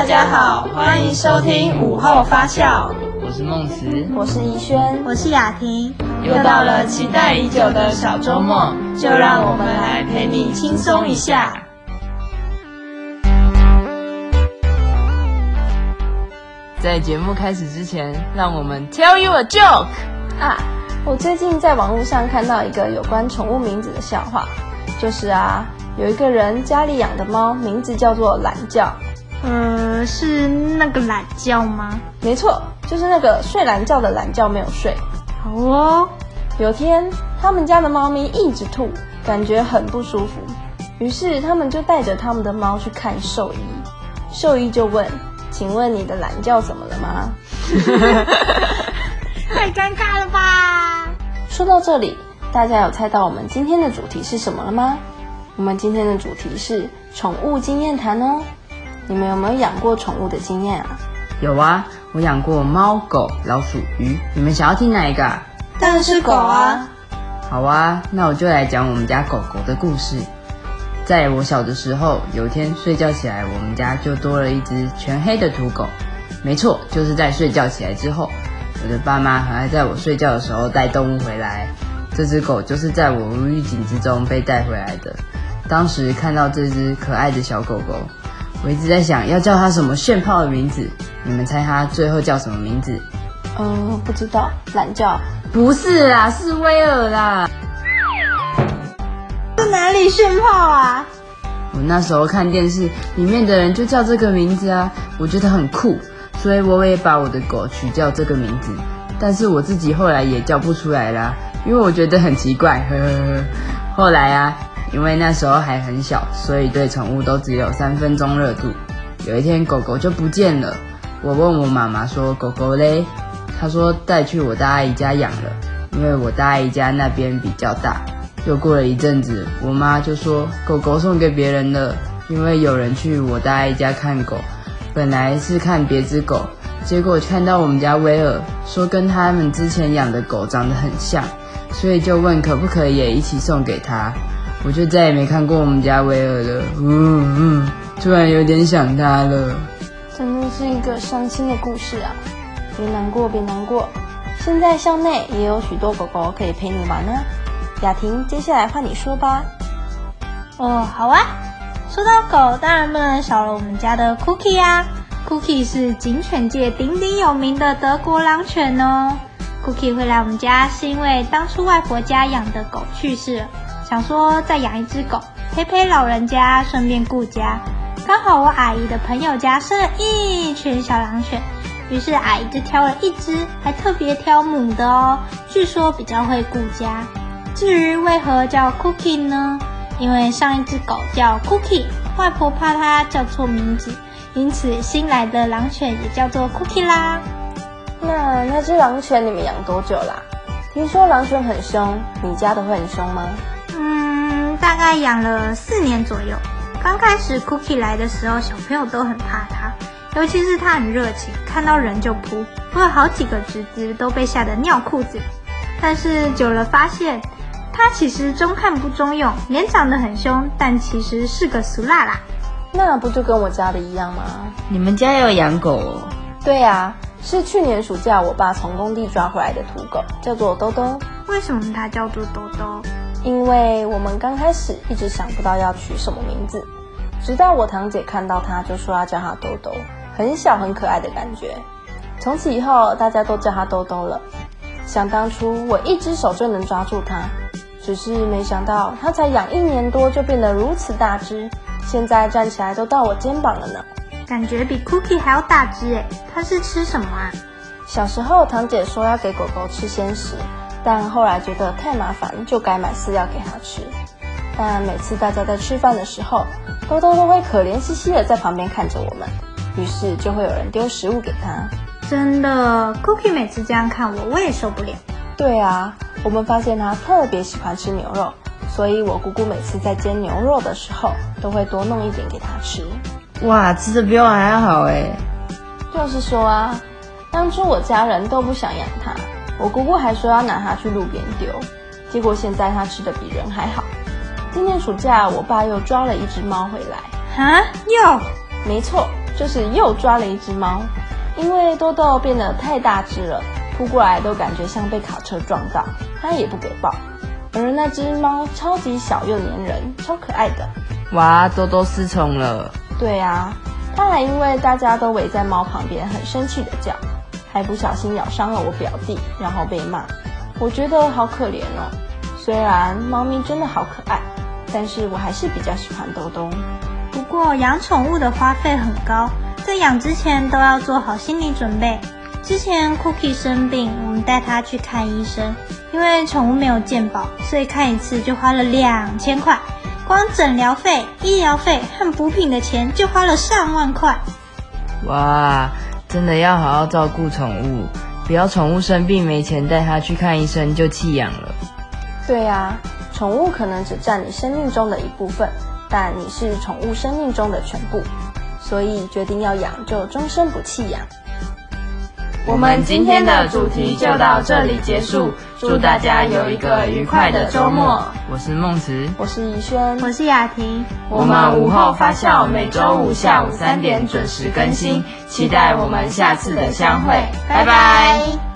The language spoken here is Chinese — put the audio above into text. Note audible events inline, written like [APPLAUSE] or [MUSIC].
大家好，欢迎收听午后发酵。我是梦慈，我是怡轩，我是雅婷。又到了期待已久的小周末，就让我们来陪你轻松一下。在节目开始之前，让我们 tell you a joke 啊！我最近在网络上看到一个有关宠物名字的笑话，就是啊，有一个人家里养的猫名字叫做懒觉。呃，是那个懒觉吗？没错，就是那个睡懒觉的懒觉没有睡。好哦。有天，他们家的猫咪一直吐，感觉很不舒服，于是他们就带着他们的猫去看兽医。兽医就问：“请问你的懒觉怎么了吗？” [LAUGHS] 太尴尬了吧！说到这里，大家有猜到我们今天的主题是什么了吗？我们今天的主题是宠物经验谈哦。你们有没有养过宠物的经验啊？有啊，我养过猫、狗、老鼠、鱼。你们想要听哪一个？当然是狗啊。好啊，那我就来讲我们家狗狗的故事。在我小的时候，有一天睡觉起来，我们家就多了一只全黑的土狗。没错，就是在睡觉起来之后，我的爸妈还在我睡觉的时候带动物回来。这只狗就是在我无预警之中被带回来的。当时看到这只可爱的小狗狗。我一直在想要叫它什么炫炮的名字，你们猜它最后叫什么名字？嗯，不知道，懒叫？不是啦，是威尔啦。这哪里炫炮啊？我那时候看电视，里面的人就叫这个名字啊，我觉得很酷，所以我也把我的狗取叫这个名字。但是我自己后来也叫不出来啦，因为我觉得很奇怪。呵呵呵。后来啊。因为那时候还很小，所以对宠物都只有三分钟热度。有一天狗狗就不见了，我问我妈妈说：“狗狗嘞？”她说：“带去我大姨家养了，因为我大姨家那边比较大。”又过了一阵子，我妈就说：“狗狗送给别人了，因为有人去我大姨家看狗，本来是看别只狗，结果看到我们家威尔，说跟他们之前养的狗长得很像，所以就问可不可以也一起送给他。”我就再也没看过我们家威尔了，嗯嗯，突然有点想他了。真的是一个伤心的故事啊！别难过，别难过，现在校内也有许多狗狗可以陪你玩呢。雅婷，接下来换你说吧。哦，好啊。说到狗，当然不能少了我们家的 Cookie 啊。Cookie 是警犬界鼎鼎有名的德国狼犬哦。Cookie 会来我们家，是因为当初外婆家养的狗去世了。想说再养一只狗陪陪老人家，顺便顾家。刚好我阿姨的朋友家生了一群小狼犬，于是阿姨就挑了一只，还特别挑母的哦，据说比较会顾家。至于为何叫 Cookie 呢？因为上一只狗叫 Cookie，外婆怕它叫错名字，因此新来的狼犬也叫做 Cookie 啦。那那只狼犬你们养多久啦？听说狼犬很凶，你家的会很凶吗？大概养了四年左右。刚开始 Cookie 来的时候，小朋友都很怕它，尤其是它很热情，看到人就扑。我有好几个侄子都被吓得尿裤子。但是久了发现，它其实中看不中用，脸长得很凶，但其实是个俗辣辣。那不就跟我家的一样吗？你们家有养狗？哦？对呀，是去年暑假我爸从工地抓回来的土狗，叫做兜兜。为什么它叫做兜兜？因为我们刚开始一直想不到要取什么名字，直到我堂姐看到它，就说要叫它兜兜，很小很可爱的感觉。从此以后，大家都叫它兜兜了。想当初我一只手就能抓住它，只是没想到它才养一年多就变得如此大只，现在站起来都到我肩膀了呢。感觉比 Cookie 还要大只诶，它是吃什么啊？小时候堂姐说要给狗狗吃鲜食。但后来觉得太麻烦，就改买饲料给它吃。但每次大家在吃饭的时候，兜兜都会可怜兮兮的在旁边看着我们，于是就会有人丢食物给它。真的，Cookie 每次这样看我，我也受不了。对啊，我们发现它特别喜欢吃牛肉，所以我姑姑每次在煎牛肉的时候，都会多弄一点给它吃。哇，吃的比我还要好哎！就是说啊，当初我家人都不想养它。我姑姑还说要拿它去路边丢，结果现在它吃的比人还好。今年暑假，我爸又抓了一只猫回来。哈？又？没错，就是又抓了一只猫，因为豆豆变得太大只了，扑过来都感觉像被卡车撞到，它也不给抱。而那只猫超级小又粘人，超可爱的。哇，多多失宠了。对啊，它还因为大家都围在猫旁边，很生气的叫，还不小心咬伤了我表弟，然后被骂。我觉得好可怜哦。虽然猫咪真的好可爱，但是我还是比较喜欢兜兜。不过养宠物的花费很高，在养之前都要做好心理准备。之前 Cookie 生病，我们带它去看医生，因为宠物没有健保，所以看一次就花了两千块，光诊疗费、医疗费和补品的钱就花了上万块。哇，真的要好好照顾宠物，不要宠物生病没钱带它去看医生就弃养了。对呀，宠物可能只占你生命中的一部分，但你是宠物生命中的全部，所以决定要养就终身不弃养。我们今天的主题就到这里结束，祝大家有一个愉快的周末。我是梦慈，我是怡轩，我是雅婷，我们午后发酵每周五下午三点准时更新，期待我们下次的相会，拜拜。